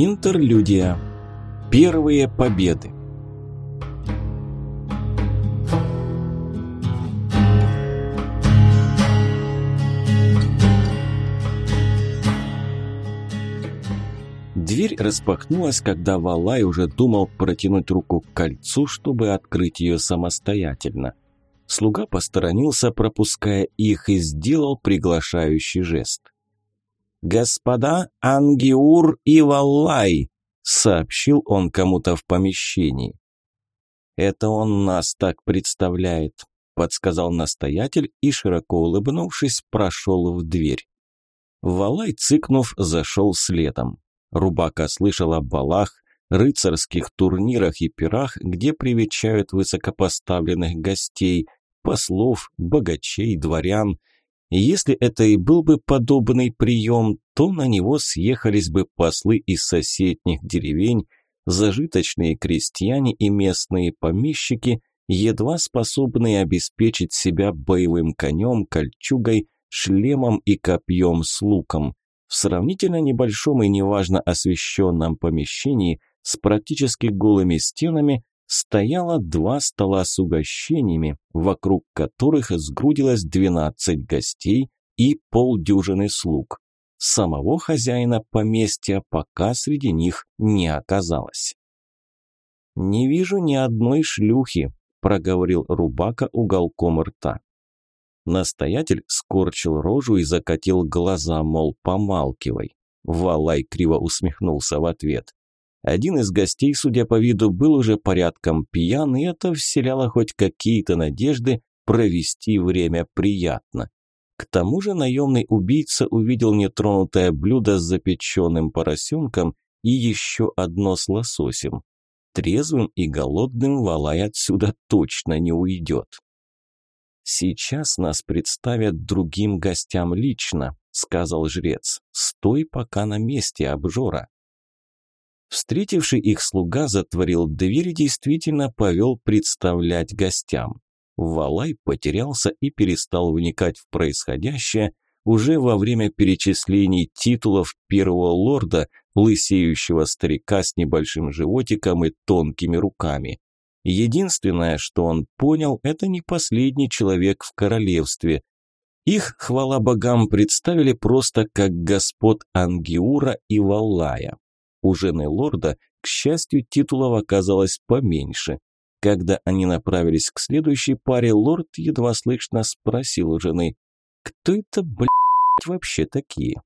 Интерлюдия. Первые победы. Дверь распахнулась, когда Валай уже думал протянуть руку к кольцу, чтобы открыть ее самостоятельно. Слуга посторонился, пропуская их, и сделал приглашающий жест. «Господа Ангиур и Валлай!» – сообщил он кому-то в помещении. «Это он нас так представляет», – подсказал настоятель и, широко улыбнувшись, прошел в дверь. Валай, цыкнув, зашел следом. Рубака слышал о балах, рыцарских турнирах и пирах, где привечают высокопоставленных гостей, послов, богачей, дворян – если это и был бы подобный прием, то на него съехались бы послы из соседних деревень, зажиточные крестьяне и местные помещики, едва способные обеспечить себя боевым конем, кольчугой, шлемом и копьем с луком. В сравнительно небольшом и неважно освещенном помещении с практически голыми стенами стояло два стола с угощениями, вокруг которых сгрудилось двенадцать гостей и полдюжины слуг. Самого хозяина поместья пока среди них не оказалось. «Не вижу ни одной шлюхи», – проговорил Рубака уголком рта. Настоятель скорчил рожу и закатил глаза, мол, помалкивай. Валай криво усмехнулся в ответ. Один из гостей, судя по виду, был уже порядком пьян, и это вселяло хоть какие-то надежды провести время приятно. К тому же наемный убийца увидел нетронутое блюдо с запеченным поросенком и еще одно с лососем. Трезвым и голодным Валай отсюда точно не уйдет. «Сейчас нас представят другим гостям лично», – сказал жрец. «Стой пока на месте, обжора». Встретивший их слуга затворил дверь и действительно повел представлять гостям. Валай потерялся и перестал вникать в происходящее уже во время перечислений титулов первого лорда, лысеющего старика с небольшим животиком и тонкими руками. Единственное, что он понял, это не последний человек в королевстве. Их, хвала богам, представили просто как господ Ангиура и Валлая. У жены лорда, к счастью, титулов оказалось поменьше. Когда они направились к следующей паре, лорд едва слышно спросил у жены, «Кто это, блядь, вообще такие?»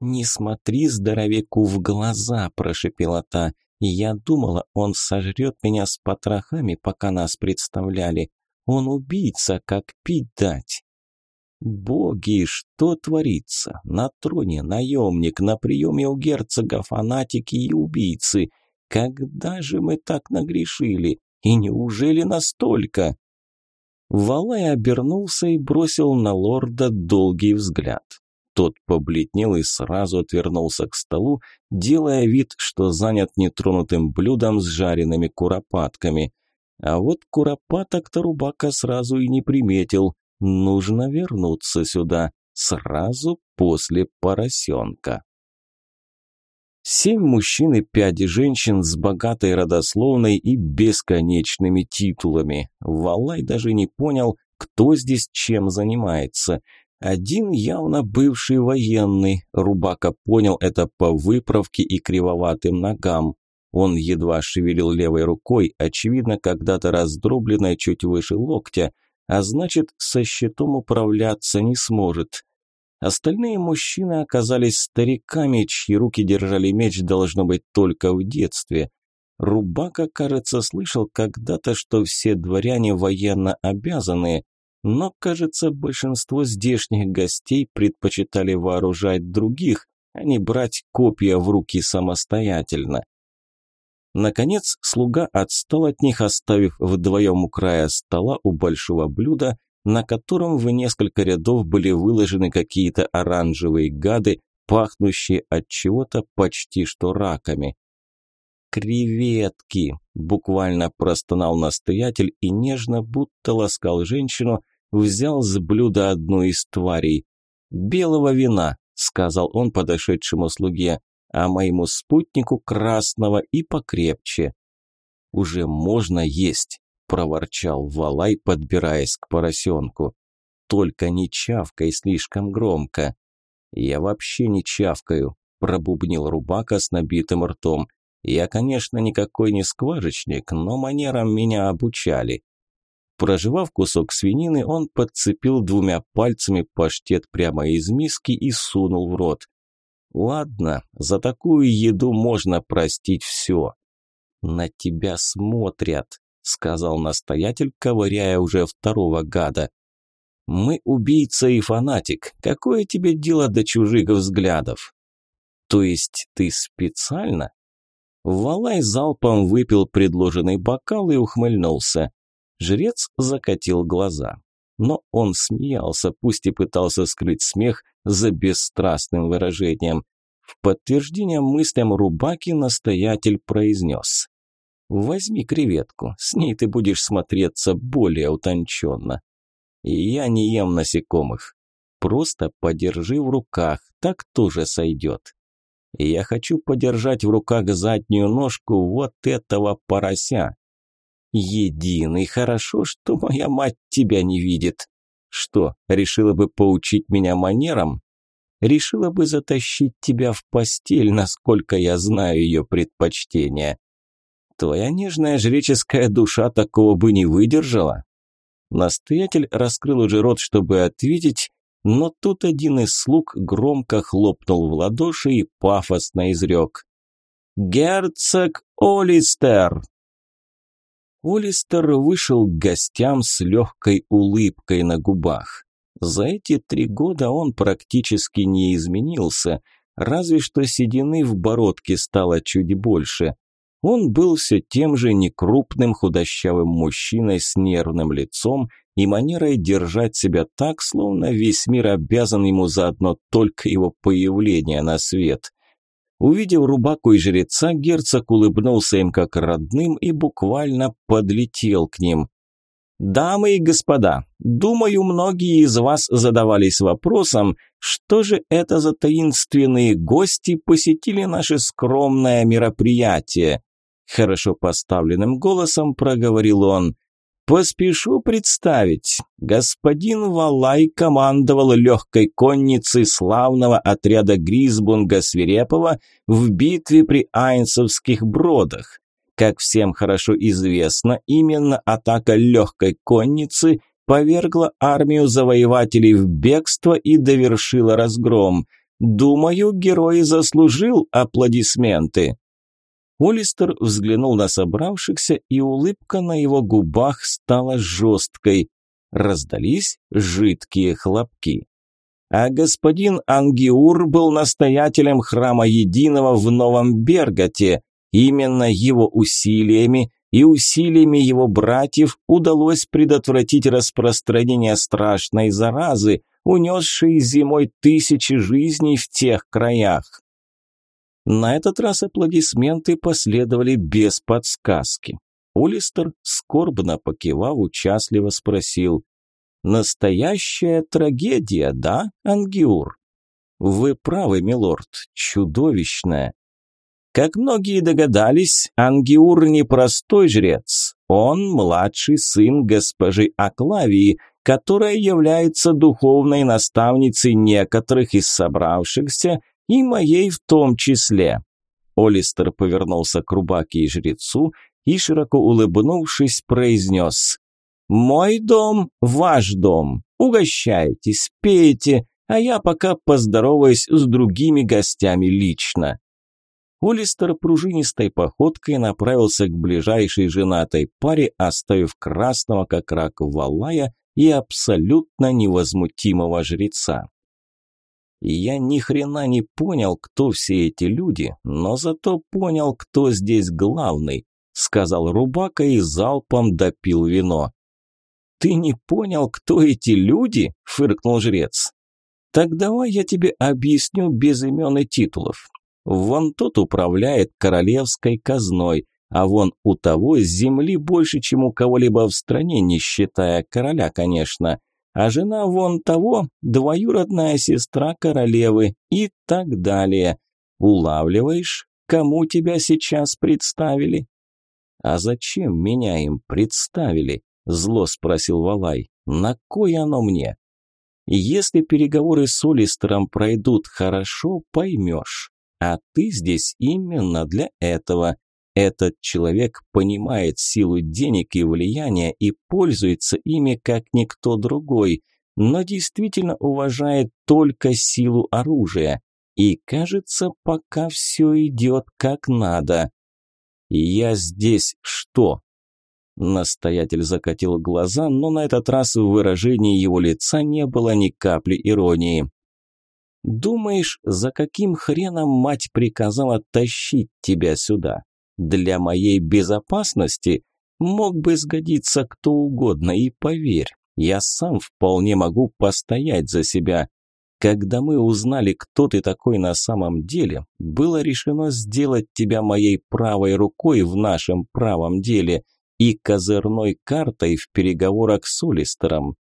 «Не смотри здоровяку в глаза», – прошепела та. «Я думала, он сожрет меня с потрохами, пока нас представляли. Он убийца, как пить дать». Боги, что творится? На троне наемник, на приеме у герцога фанатики и убийцы. Когда же мы так нагрешили? И неужели настолько? Валай обернулся и бросил на лорда долгий взгляд. Тот побледнел и сразу отвернулся к столу, делая вид, что занят нетронутым блюдом с жареными куропатками. А вот куропаток-то Рубака сразу и не приметил. Нужно вернуться сюда сразу после поросенка. Семь мужчин и пять женщин с богатой родословной и бесконечными титулами. Валай даже не понял, кто здесь чем занимается. Один явно бывший военный, Рубака понял это по выправке и кривоватым ногам. Он едва шевелил левой рукой, очевидно, когда-то раздробленной чуть выше локтя – а значит, со щитом управляться не сможет. Остальные мужчины оказались стариками, чьи руки держали меч, должно быть, только в детстве. Рубака, кажется, слышал когда-то, что все дворяне военно обязаны, но, кажется, большинство здешних гостей предпочитали вооружать других, а не брать копья в руки самостоятельно. Наконец, слуга отстал от них, оставив вдвоем у края стола у большого блюда, на котором в несколько рядов были выложены какие-то оранжевые гады, пахнущие от чего-то почти что раками. «Креветки!» – буквально простонал настоятель и нежно, будто ласкал женщину, взял с блюда одну из тварей. «Белого вина!» – сказал он подошедшему слуге. А моему спутнику красного и покрепче. «Уже можно есть», – проворчал Валай, подбираясь к поросенку. «Только не чавкай слишком громко». «Я вообще не чавкаю», – пробубнил Рубака с набитым ртом. «Я, конечно, никакой не скважечник, но манерам меня обучали». Проживав кусок свинины, он подцепил двумя пальцами паштет прямо из миски и сунул в рот. Ладно, за такую еду можно простить все. На тебя смотрят, сказал настоятель, ковыряя уже второго гада. Мы убийца и фанатик. Какое тебе дело до чужих взглядов? То есть ты специально? Валай залпом выпил предложенный бокал и ухмыльнулся. Жрец закатил глаза. Но он смеялся, пусть и пытался скрыть смех за бесстрастным выражением. В подтверждение мыслям Рубаки настоятель произнес. «Возьми креветку, с ней ты будешь смотреться более утонченно». «Я не ем насекомых. Просто подержи в руках, так тоже сойдет». «Я хочу подержать в руках заднюю ножку вот этого порося». «Единый, хорошо, что моя мать тебя не видит». «Что, решила бы поучить меня манерам?» решила бы затащить тебя в постель, насколько я знаю ее предпочтения. Твоя нежная жреческая душа такого бы не выдержала. Настоятель раскрыл уже рот, чтобы ответить, но тут один из слуг громко хлопнул в ладоши и пафосно изрек. «Герцог Олистер!» Олистер вышел к гостям с легкой улыбкой на губах. За эти три года он практически не изменился, разве что седины в бородке стало чуть больше. Он был все тем же некрупным худощавым мужчиной с нервным лицом и манерой держать себя так, словно весь мир обязан ему за одно только его появление на свет. Увидев рубаку и жреца, герцог улыбнулся им как родным и буквально подлетел к ним. Дамы и господа, думаю, многие из вас задавались вопросом, что же это за таинственные гости посетили наше скромное мероприятие. Хорошо поставленным голосом проговорил он. Поспешу представить. Господин Валай командовал легкой конницей славного отряда Гризбунга Свирепова в битве при Айнсовских бродах. Как всем хорошо известно, именно атака легкой конницы повергла армию завоевателей в бегство и довершила разгром. Думаю, герой заслужил аплодисменты. Олистер взглянул на собравшихся, и улыбка на его губах стала жесткой. Раздались жидкие хлопки. А господин Ангиур был настоятелем храма Единого в Новом Берготе. Именно его усилиями и усилиями его братьев удалось предотвратить распространение страшной заразы, унесшей зимой тысячи жизней в тех краях. На этот раз аплодисменты последовали без подсказки. Улистер, скорбно покивав, участливо спросил. «Настоящая трагедия, да, Ангиур?» «Вы правы, милорд, чудовищная. Как многие догадались, Ангиур не простой жрец. Он младший сын госпожи Аклавии, которая является духовной наставницей некоторых из собравшихся, и моей в том числе. Олистер повернулся к рубаке и жрецу и, широко улыбнувшись, произнес «Мой дом – ваш дом. Угощайтесь, пейте, а я пока поздороваюсь с другими гостями лично». Олистер пружинистой походкой направился к ближайшей женатой паре, оставив красного как рак валая и абсолютно невозмутимого жреца. Я ни хрена не понял, кто все эти люди, но зато понял, кто здесь главный, сказал Рубака и залпом допил вино. Ты не понял, кто эти люди? фыркнул жрец. Так давай я тебе объясню без имен и титулов. Вон тот управляет королевской казной, а вон у того земли больше, чем у кого-либо в стране, не считая короля, конечно. А жена вон того – двоюродная сестра королевы и так далее. Улавливаешь, кому тебя сейчас представили?» «А зачем меня им представили?» – зло спросил Валай. «На кой оно мне?» «Если переговоры с Олистером пройдут хорошо, поймешь. А ты здесь именно для этого. Этот человек понимает силу денег и влияния и пользуется ими как никто другой, но действительно уважает только силу оружия. И кажется, пока все идет как надо. «Я здесь что?» Настоятель закатил глаза, но на этот раз в выражении его лица не было ни капли иронии. «Думаешь, за каким хреном мать приказала тащить тебя сюда? Для моей безопасности мог бы сгодиться кто угодно, и поверь, я сам вполне могу постоять за себя. Когда мы узнали, кто ты такой на самом деле, было решено сделать тебя моей правой рукой в нашем правом деле и козырной картой в переговорах с Олистером.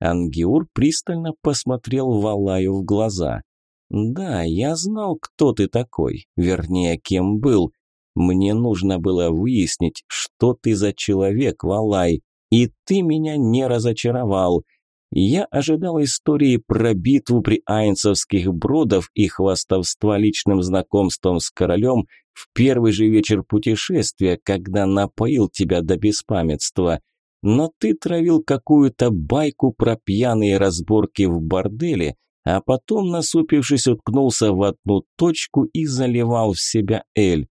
Ангиур пристально посмотрел Валаю в глаза. «Да, я знал, кто ты такой, вернее, кем был. Мне нужно было выяснить, что ты за человек, Валай, и ты меня не разочаровал. Я ожидал истории про битву при Айнцевских бродов и хвастовства личным знакомством с королем в первый же вечер путешествия, когда напоил тебя до беспамятства. Но ты травил какую-то байку про пьяные разборки в борделе, а потом, насупившись, уткнулся в одну точку и заливал в себя Эль.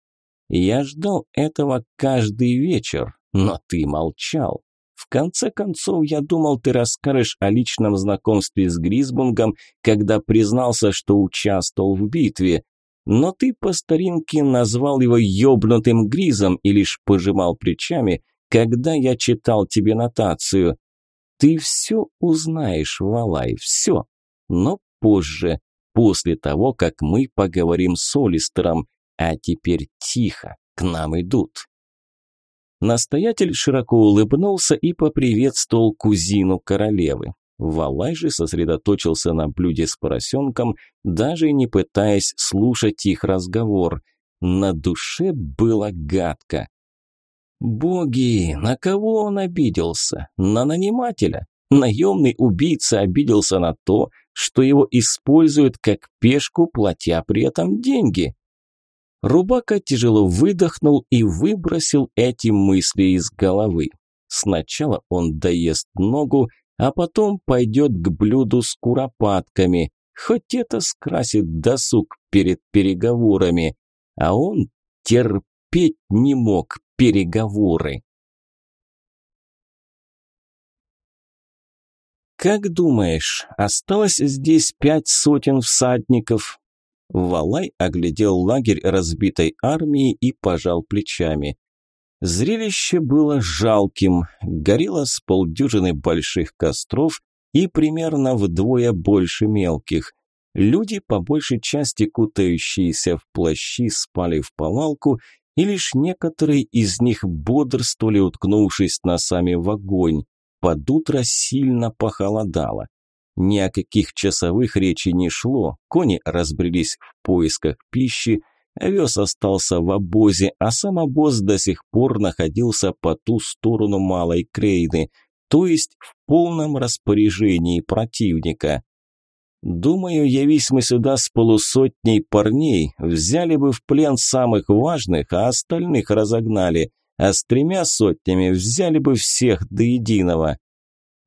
Я ждал этого каждый вечер, но ты молчал. В конце концов, я думал, ты расскажешь о личном знакомстве с Гризбунгом, когда признался, что участвовал в битве. Но ты по старинке назвал его ёбнутым Гризом и лишь пожимал плечами, когда я читал тебе нотацию. Ты все узнаешь, Валай, все. Но позже, после того, как мы поговорим с Олистером. А теперь тихо, к нам идут. Настоятель широко улыбнулся и поприветствовал кузину королевы. Валай же сосредоточился на блюде с поросенком, даже не пытаясь слушать их разговор. На душе было гадко. Боги, на кого он обиделся? На нанимателя? Наемный убийца обиделся на то, что его используют как пешку, платя при этом деньги. Рубака тяжело выдохнул и выбросил эти мысли из головы. Сначала он доест ногу, а потом пойдет к блюду с куропатками, хоть это скрасит досуг перед переговорами. А он терпеть не мог переговоры. «Как думаешь, осталось здесь пять сотен всадников?» Валай оглядел лагерь разбитой армии и пожал плечами. Зрелище было жалким. Горело с полдюжины больших костров и примерно вдвое больше мелких. Люди, по большей части кутающиеся в плащи, спали в повалку, и лишь некоторые из них бодрствовали, уткнувшись носами в огонь. Под утро сильно похолодало. Ни о каких часовых речи не шло, кони разбрелись в поисках пищи, овес остался в обозе, а сам обоз до сих пор находился по ту сторону Малой Крейны, то есть в полном распоряжении противника. Думаю, явись мы сюда с полусотней парней, взяли бы в плен самых важных, а остальных разогнали, а с тремя сотнями взяли бы всех до единого.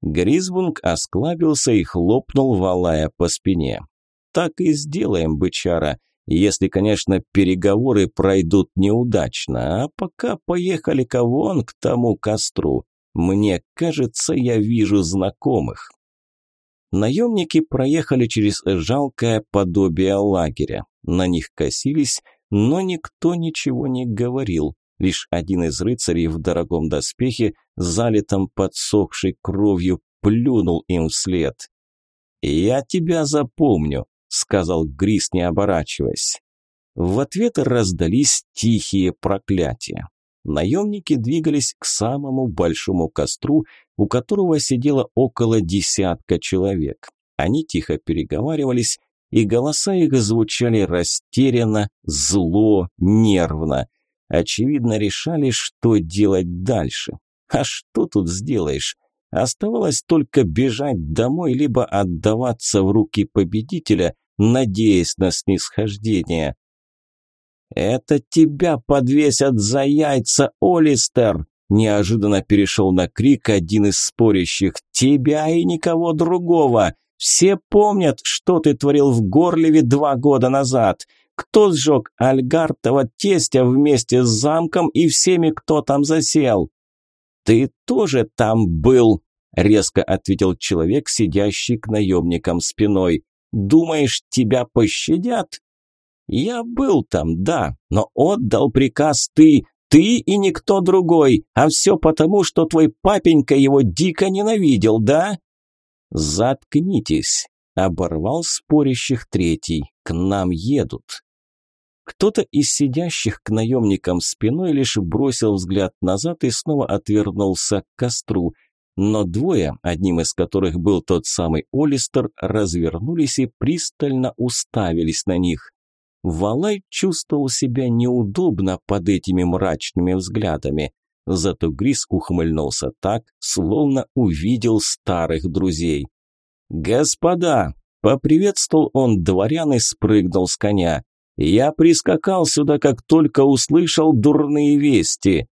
Гризбунг осклабился и хлопнул Валая по спине. «Так и сделаем, бычара, если, конечно, переговоры пройдут неудачно, а пока поехали-ка вон к тому костру. Мне кажется, я вижу знакомых». Наемники проехали через жалкое подобие лагеря. На них косились, но никто ничего не говорил. Лишь один из рыцарей в дорогом доспехе, залитом подсохшей кровью, плюнул им вслед. «Я тебя запомню», – сказал Грис, не оборачиваясь. В ответ раздались тихие проклятия. Наемники двигались к самому большому костру, у которого сидело около десятка человек. Они тихо переговаривались, и голоса их звучали растерянно, зло, нервно. Очевидно, решали, что делать дальше. А что тут сделаешь? Оставалось только бежать домой, либо отдаваться в руки победителя, надеясь на снисхождение. «Это тебя подвесят за яйца, Олистер!» Неожиданно перешел на крик один из спорящих. «Тебя и никого другого! Все помнят, что ты творил в Горлеве два года назад. Кто сжег Альгартова тестя вместе с замком и всеми, кто там засел?» «Ты тоже там был!» – резко ответил человек, сидящий к наемникам спиной. «Думаешь, тебя пощадят?» «Я был там, да, но отдал приказ ты, ты и никто другой, а все потому, что твой папенька его дико ненавидел, да?» «Заткнитесь», – оборвал спорящих третий, – «к нам едут». Кто-то из сидящих к наемникам спиной лишь бросил взгляд назад и снова отвернулся к костру, но двое, одним из которых был тот самый Олистер, развернулись и пристально уставились на них. Валай чувствовал себя неудобно под этими мрачными взглядами. Зато Грис ухмыльнулся так, словно увидел старых друзей. «Господа!» – поприветствовал он дворян и спрыгнул с коня. «Я прискакал сюда, как только услышал дурные вести».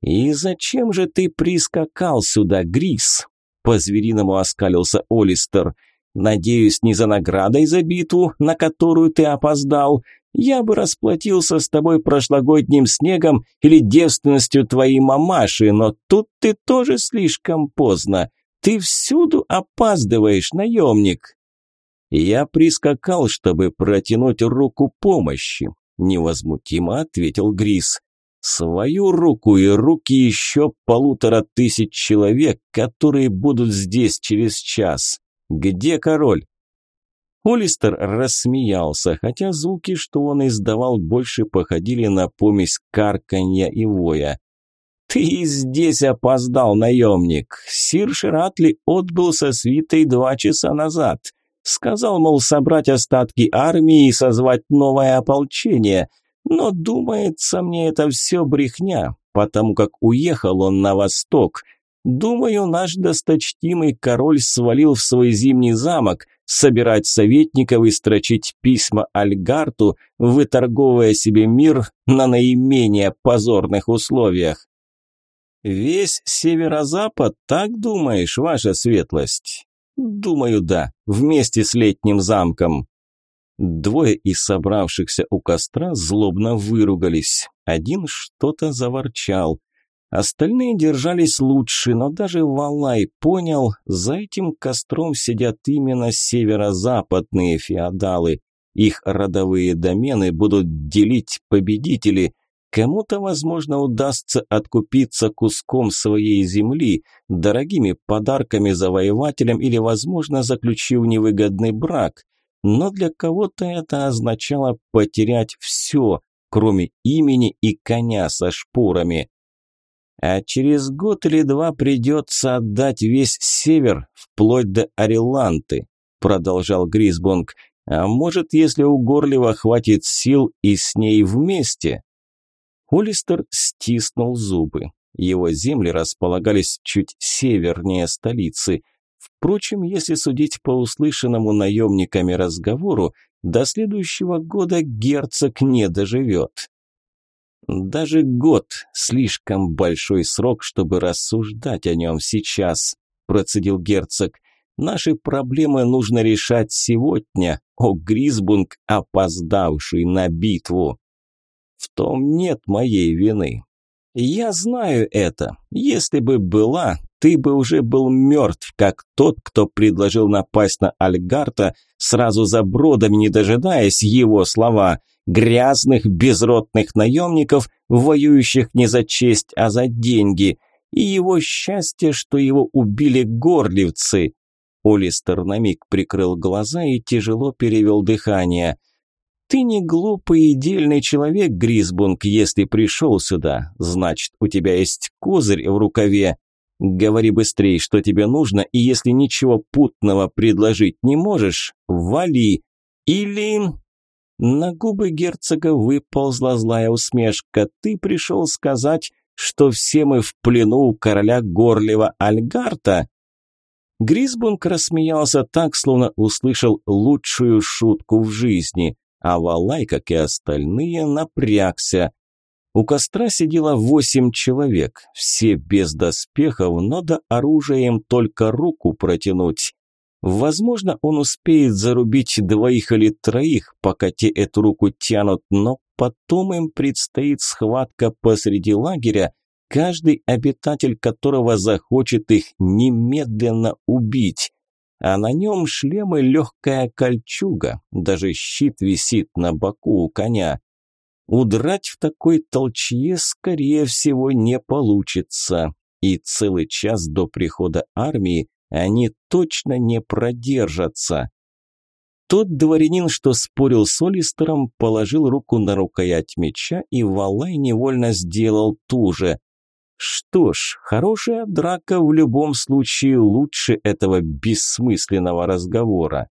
«И зачем же ты прискакал сюда, Грис?» – по-звериному оскалился Олистер – Надеюсь, не за наградой за битву, на которую ты опоздал. Я бы расплатился с тобой прошлогодним снегом или девственностью твоей мамаши, но тут ты тоже слишком поздно. Ты всюду опаздываешь, наемник». «Я прискакал, чтобы протянуть руку помощи», – невозмутимо ответил Грис. «Свою руку и руки еще полутора тысяч человек, которые будут здесь через час. Где король?» Олистер рассмеялся, хотя звуки, что он издавал, больше походили на помесь карканья и воя. «Ты здесь опоздал, наемник. Сир Ширатли отбыл со свитой два часа назад. Сказал, мол, собрать остатки армии и созвать новое ополчение. Но, думается мне, это все брехня, потому как уехал он на восток». Думаю, наш досточтимый король свалил в свой зимний замок, собирать советников и строчить письма Альгарту, выторговывая себе мир на наименее позорных условиях. «Весь северо-запад, так думаешь, ваша светлость?» «Думаю, да, вместе с летним замком». Двое из собравшихся у костра злобно выругались. Один что-то заворчал. Остальные держались лучше, но даже Валай понял, за этим костром сидят именно северо-западные феодалы. Их родовые домены будут делить победители. Кому-то, возможно, удастся откупиться куском своей земли, дорогими подарками завоевателям или, возможно, заключив невыгодный брак. Но для кого-то это означало потерять все, кроме имени и коня со шпорами. А через год или два придется отдать весь север, вплоть до Ариланты, продолжал Грисбонг. А может, если у Горлева хватит сил и с ней вместе? Холлистер стиснул зубы. Его земли располагались чуть севернее столицы. Впрочем, если судить по услышанному наемниками разговору, до следующего года герцог не доживет. Даже год – слишком большой срок, чтобы рассуждать о нем сейчас, процедил герцог. Наши проблемы нужно решать сегодня, о Гризбунг, опоздавший на битву. Том нет моей вины. Я знаю это. Если бы была, ты бы уже был мертв, как тот, кто предложил напасть на Альгарта, сразу за бродами, не дожидаясь его слова грязных, безродных наемников, воюющих не за честь, а за деньги. И его счастье, что его убили горлевцы. Олистер на миг прикрыл глаза и тяжело перевел дыхание. «Ты не глупый и дельный человек, Гризбунг, если пришел сюда. Значит, у тебя есть козырь в рукаве. Говори быстрее, что тебе нужно, и если ничего путного предложить не можешь, вали. Или... На губы герцога выползла злая усмешка. Ты пришел сказать, что все мы в плену у короля Горлева Альгарта? Грисбунг рассмеялся так, словно услышал лучшую шутку в жизни, а Валай, как и остальные, напрягся. У костра сидело восемь человек, все без доспехов, но до оружия им только руку протянуть. Возможно, он успеет зарубить двоих или троих, пока те эту руку тянут, но потом им предстоит схватка посреди лагеря, каждый обитатель которого захочет их немедленно убить. А на нем шлем и легкая кольчуга, даже щит висит на боку у коня. Удрать в такой толчье, скорее всего, не получится. И целый час до прихода армии они точно не продержатся. Тот дворянин, что спорил с Олистером, положил руку на рукоять меча, и Валай невольно сделал ту же. Что ж, хорошая драка в любом случае лучше этого бессмысленного разговора.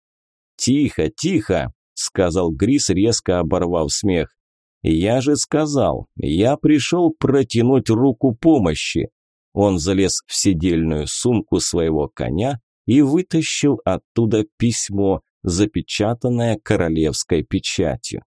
«Тихо, тихо», – сказал Грис, резко оборвав смех. «Я же сказал, я пришел протянуть руку помощи». Он залез в седельную сумку своего коня и вытащил оттуда письмо, запечатанное королевской печатью.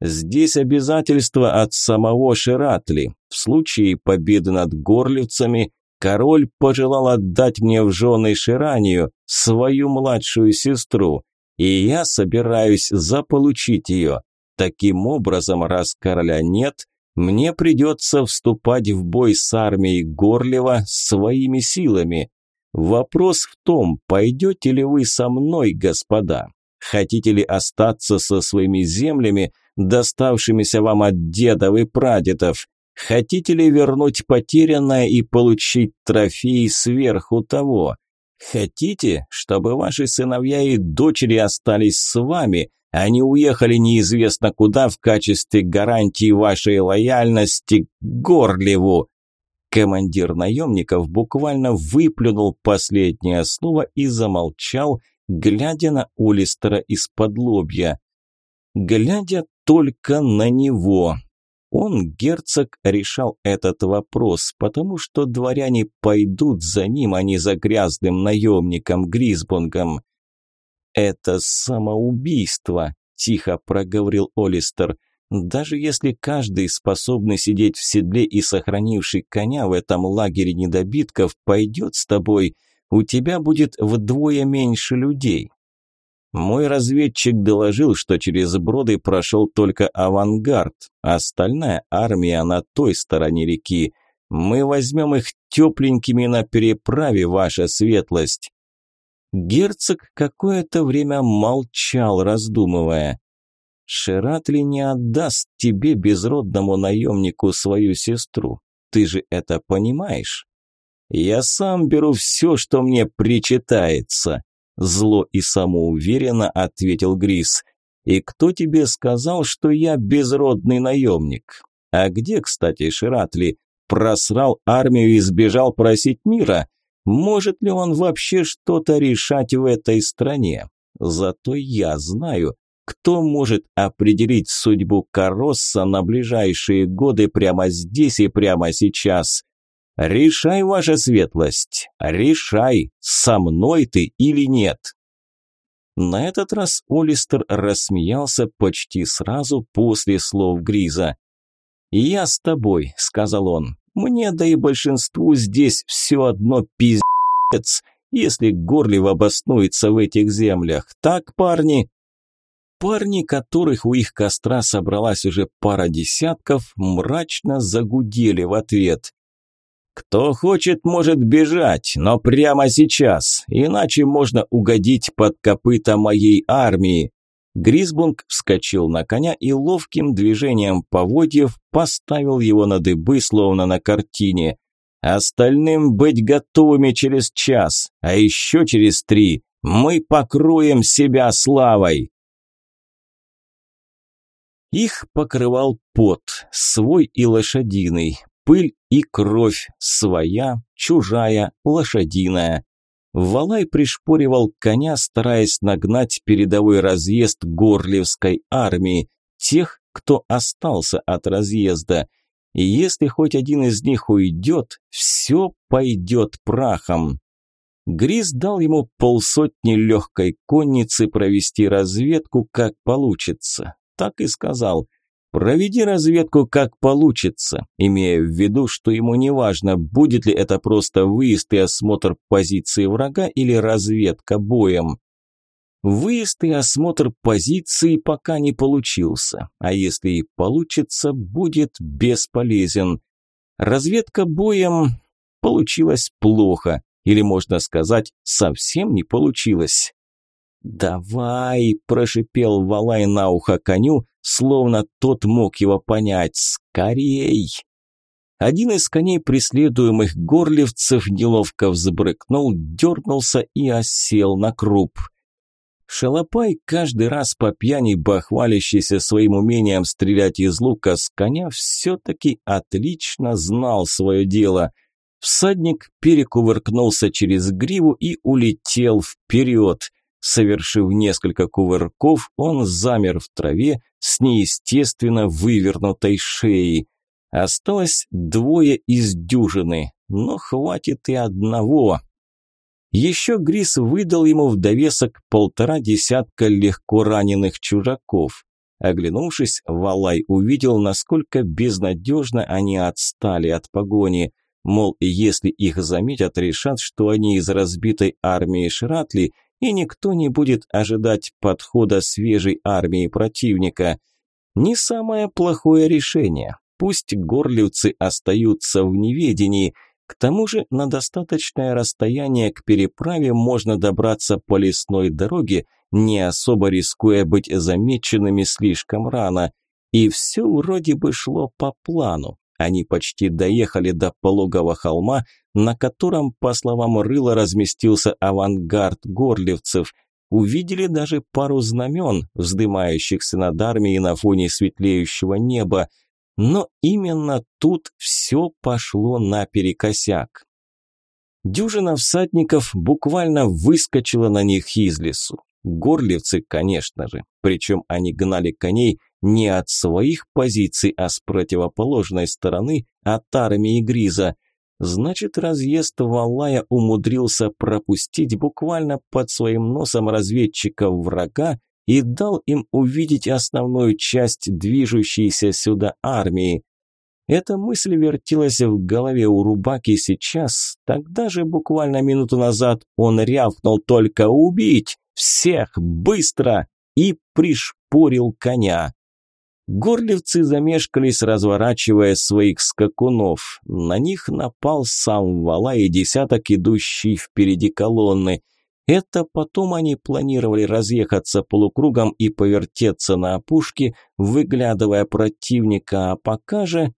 Здесь обязательство от самого Шератли. В случае победы над горлицами король пожелал отдать мне в жены Ширанию, свою младшую сестру, и я собираюсь заполучить ее. Таким образом, раз короля нет, мне придется вступать в бой с армией Горлева своими силами. Вопрос в том, пойдете ли вы со мной, господа? Хотите ли остаться со своими землями, доставшимися вам от дедов и прадедов? Хотите ли вернуть потерянное и получить трофеи сверху того? Хотите, чтобы ваши сыновья и дочери остались с вами, они уехали неизвестно куда в качестве гарантии вашей лояльности к Горлеву. Командир наемников буквально выплюнул последнее слово и замолчал, глядя на Улистера из-под лобья. Глядя только на него. Он, герцог, решал этот вопрос, потому что дворяне пойдут за ним, а не за грязным наемником Грисбунгом. «Это самоубийство», – тихо проговорил Олистер. «Даже если каждый, способный сидеть в седле и сохранивший коня в этом лагере недобитков, пойдет с тобой, у тебя будет вдвое меньше людей». Мой разведчик доложил, что через броды прошел только авангард, а остальная армия на той стороне реки. Мы возьмем их тепленькими на переправе, ваша светлость. Герцог какое-то время молчал, раздумывая. «Шератли не отдаст тебе, безродному наемнику, свою сестру. Ты же это понимаешь?» «Я сам беру все, что мне причитается», – зло и самоуверенно ответил Грис. «И кто тебе сказал, что я безродный наемник? А где, кстати, Шератли? Просрал армию и сбежал просить мира? Может ли он вообще что-то решать в этой стране? Зато я знаю, кто может определить судьбу Каросса на ближайшие годы прямо здесь и прямо сейчас. Решай, ваша светлость, решай, со мной ты или нет. На этот раз Олистер рассмеялся почти сразу после слов Гриза. «Я с тобой», – сказал он. Мне, да и большинству здесь все одно пиздец, если Горлив обоснуется в этих землях. Так, парни?» Парни, которых у их костра собралась уже пара десятков, мрачно загудели в ответ. «Кто хочет, может бежать, но прямо сейчас, иначе можно угодить под копыта моей армии. Грисбунг вскочил на коня и ловким движением поводьев поставил его на дыбы, словно на картине. «Остальным быть готовыми через час, а еще через три мы покроем себя славой!» Их покрывал пот, свой и лошадиный, пыль и кровь, своя, чужая, лошадиная. Валай пришпоривал коня, стараясь нагнать передовой разъезд Горлевской армии, тех, кто остался от разъезда. И если хоть один из них уйдет, все пойдет прахом. Грис дал ему полсотни легкой конницы провести разведку, как получится. Так и сказал. Проведи разведку как получится, имея в виду, что ему не важно, будет ли это просто выезд и осмотр позиции врага или разведка боем. Выезд и осмотр позиции пока не получился, а если и получится, будет бесполезен. Разведка боем получилась плохо, или можно сказать, совсем не получилось. «Давай!» – прошипел Валай на ухо коню, словно тот мог его понять. «Скорей!» Один из коней преследуемых горлевцев неловко взбрыкнул, дернулся и осел на круп. Шалопай, каждый раз по пьяни бахвалящийся своим умением стрелять из лука с коня, все-таки отлично знал свое дело. Всадник перекувыркнулся через гриву и улетел вперед. Совершив несколько кувырков, он замер в траве с неестественно вывернутой шеей. Осталось двое из дюжины, но хватит и одного. Еще Грис выдал ему в довесок полтора десятка легко раненых чужаков. Оглянувшись, Валай увидел, насколько безнадежно они отстали от погони. Мол, если их заметят, решат, что они из разбитой армии Шратли – и никто не будет ожидать подхода свежей армии противника. Не самое плохое решение. Пусть горлевцы остаются в неведении. К тому же на достаточное расстояние к переправе можно добраться по лесной дороге, не особо рискуя быть замеченными слишком рано. И все вроде бы шло по плану. Они почти доехали до пологого холма, на котором, по словам Рыла, разместился авангард горлевцев. Увидели даже пару знамен, вздымающихся над армией на фоне светлеющего неба. Но именно тут все пошло наперекосяк. Дюжина всадников буквально выскочила на них из лесу. Горлевцы, конечно же, причем они гнали коней не от своих позиций, а с противоположной стороны, от армии Гриза. Значит, разъезд Валая умудрился пропустить буквально под своим носом разведчиков врага и дал им увидеть основную часть движущейся сюда армии. Эта мысль вертелась в голове у Рубаки сейчас, тогда же буквально минуту назад он рявкнул только «убить! Всех! Быстро!» и пришпорил коня. Горлевцы замешкались, разворачивая своих скакунов. На них напал сам вала и десяток идущий впереди колонны. Это потом они планировали разъехаться полукругом и повертеться на опушке, выглядывая противника, а пока же...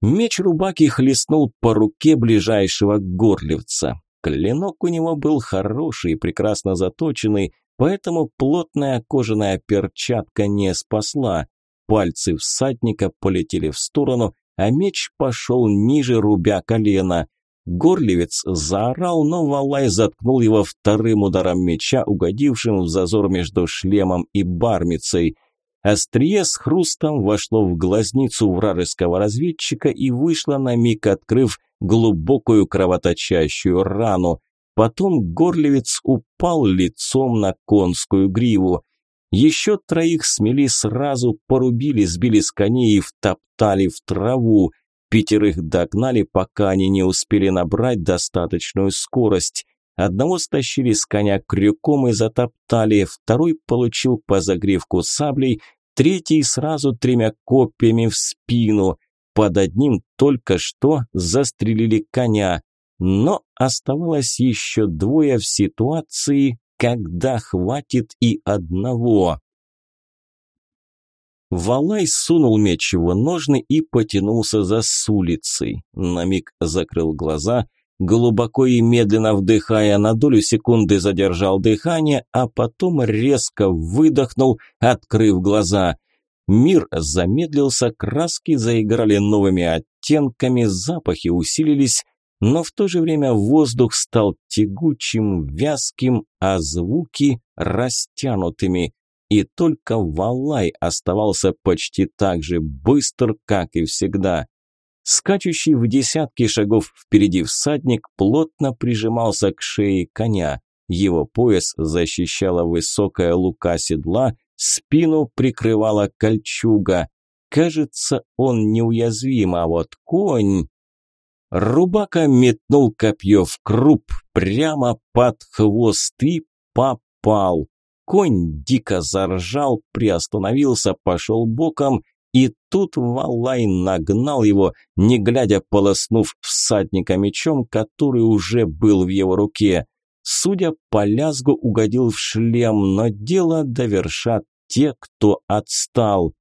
Меч Рубаки хлестнул по руке ближайшего горлевца. Клинок у него был хороший, прекрасно заточенный, поэтому плотная кожаная перчатка не спасла. Пальцы всадника полетели в сторону, а меч пошел ниже, рубя колено. Горлевец заорал, но Валай заткнул его вторым ударом меча, угодившим в зазор между шлемом и бармицей. Острие с хрустом вошло в глазницу вражеского разведчика и вышло на миг, открыв глубокую кровоточащую рану. Потом горлевец упал лицом на конскую гриву. Еще троих смели сразу, порубили, сбили с коней и втоптали в траву. Пятерых догнали, пока они не успели набрать достаточную скорость. Одного стащили с коня крюком и затоптали, второй получил по загревку саблей, третий сразу тремя копьями в спину. Под одним только что застрелили коня. Но оставалось еще двое в ситуации, когда хватит и одного. Валай сунул меч в ножны и потянулся за сулицей. На миг закрыл глаза, глубоко и медленно вдыхая, на долю секунды задержал дыхание, а потом резко выдохнул, открыв глаза. Мир замедлился, краски заиграли новыми оттенками, запахи усилились, но в то же время воздух стал тягучим, вязким, а звуки растянутыми. И только Валай оставался почти так же быстр, как и всегда. Скачущий в десятки шагов впереди всадник плотно прижимался к шее коня. Его пояс защищала высокая лука седла, спину прикрывала кольчуга. Кажется, он неуязвим, а вот конь... Рубака метнул копье в круп прямо под хвост и попал. Конь дико заржал, приостановился, пошел боком, и тут Валай нагнал его, не глядя полоснув всадника мечом, который уже был в его руке. Судя по лязгу, угодил в шлем, но дело довершат те, кто отстал.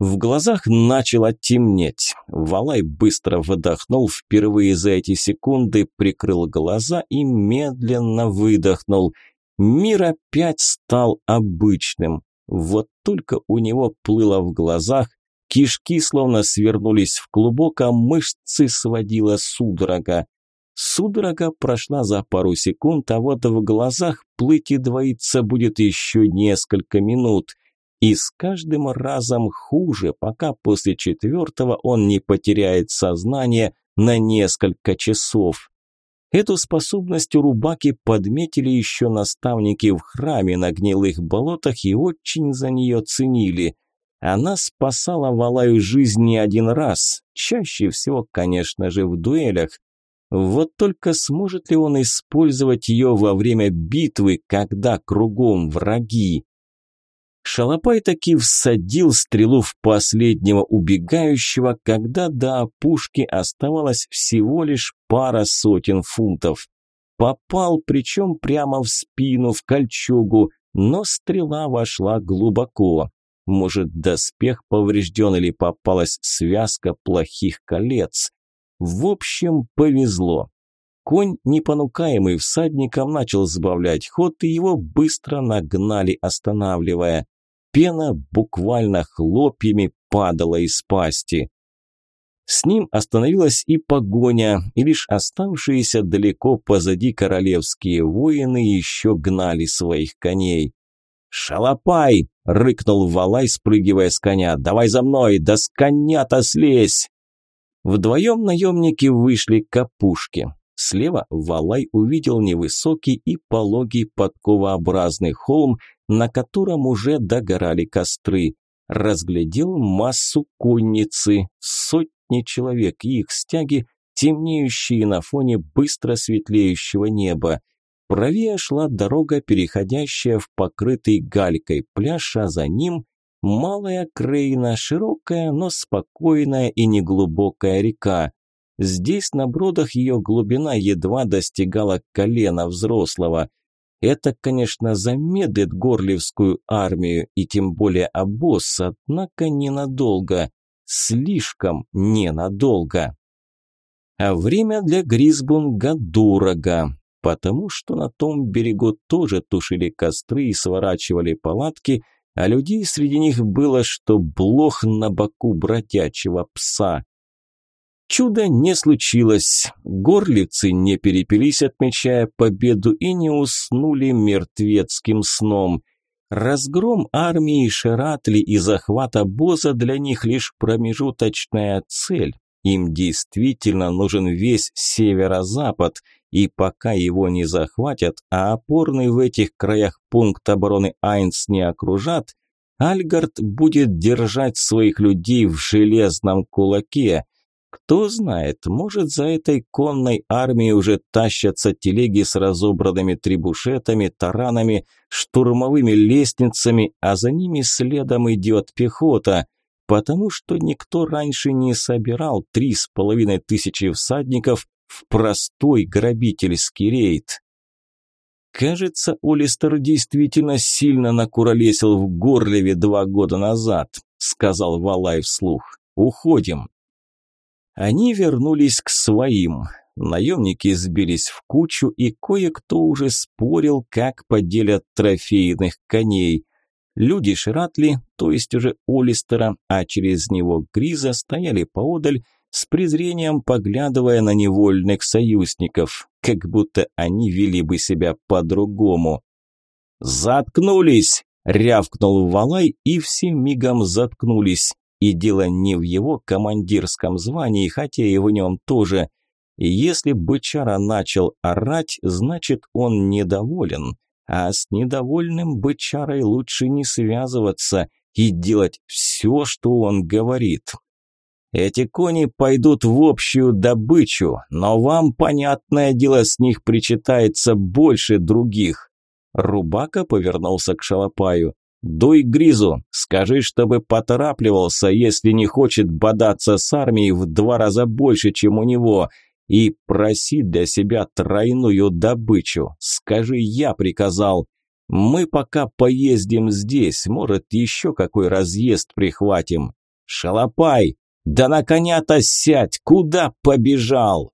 В глазах начало темнеть. Валай быстро выдохнул, впервые за эти секунды прикрыл глаза и медленно выдохнул. Мир опять стал обычным. Вот только у него плыло в глазах, кишки словно свернулись в клубок, а мышцы сводила судорога. Судорога прошла за пару секунд, а вот в глазах плыть и двоиться будет еще несколько минут. И с каждым разом хуже, пока после четвертого он не потеряет сознание на несколько часов. Эту способность у Рубаки подметили еще наставники в храме на гнилых болотах и очень за нее ценили. Она спасала Валаю жизнь не один раз, чаще всего, конечно же, в дуэлях. Вот только сможет ли он использовать ее во время битвы, когда кругом враги? Шалопай таки всадил стрелу в последнего убегающего, когда до опушки оставалось всего лишь пара сотен фунтов. Попал, причем прямо в спину, в кольчугу, но стрела вошла глубоко. Может, доспех поврежден или попалась связка плохих колец. В общем, повезло. Конь, непонукаемый всадником, начал сбавлять ход, и его быстро нагнали, останавливая. Пена буквально хлопьями падала из пасти. С ним остановилась и погоня, и лишь оставшиеся далеко позади королевские воины еще гнали своих коней. «Шалопай!» – рыкнул Валай, спрыгивая с коня. «Давай за мной! Да с коня-то слезь!» Вдвоем наемники вышли к опушке. Слева Валай увидел невысокий и пологий подковообразный холм, на котором уже догорали костры. Разглядел массу конницы, сотни человек и их стяги, темнеющие на фоне быстро светлеющего неба. Правее шла дорога, переходящая в покрытый галькой пляж, а за ним малая крейна, широкая, но спокойная и неглубокая река. Здесь на бродах ее глубина едва достигала колена взрослого. Это, конечно, замедлит горлевскую армию и тем более обоз, однако ненадолго. Слишком ненадолго. А время для Гризбунга дорого, потому что на том берегу тоже тушили костры и сворачивали палатки, а людей среди них было, что блох на боку бродячего пса. Чуда не случилось. Горлицы не перепились, отмечая победу, и не уснули мертвецким сном. Разгром армии Шератли и захват обоза для них лишь промежуточная цель. Им действительно нужен весь северо-запад, и пока его не захватят, а опорный в этих краях пункт обороны Айнс не окружат, Альгард будет держать своих людей в железном кулаке, кто знает, может за этой конной армией уже тащатся телеги с разобранными трибушетами, таранами, штурмовыми лестницами, а за ними следом идет пехота, потому что никто раньше не собирал три с половиной тысячи всадников в простой грабительский рейд. Кажется, Олистер действительно сильно накуролесил в Горлеве два года назад, сказал Валай вслух. Уходим. Они вернулись к своим. Наемники сбились в кучу, и кое-кто уже спорил, как поделят трофейных коней. Люди Ширатли, то есть уже Олистера, а через него Гриза, стояли поодаль, с презрением поглядывая на невольных союзников, как будто они вели бы себя по-другому. «Заткнулись!» – рявкнул Валай, и все мигом заткнулись. И дело не в его командирском звании, хотя и в нем тоже. Если бычара начал орать, значит он недоволен. А с недовольным бычарой лучше не связываться и делать все, что он говорит. Эти кони пойдут в общую добычу, но вам, понятное дело, с них причитается больше других. Рубака повернулся к Шалопаю. «Дуй Гризу, скажи, чтобы поторапливался, если не хочет бодаться с армией в два раза больше, чем у него, и проси для себя тройную добычу. Скажи, я приказал. Мы пока поездим здесь, может, еще какой разъезд прихватим. Шалопай, да на коня-то сядь, куда побежал?»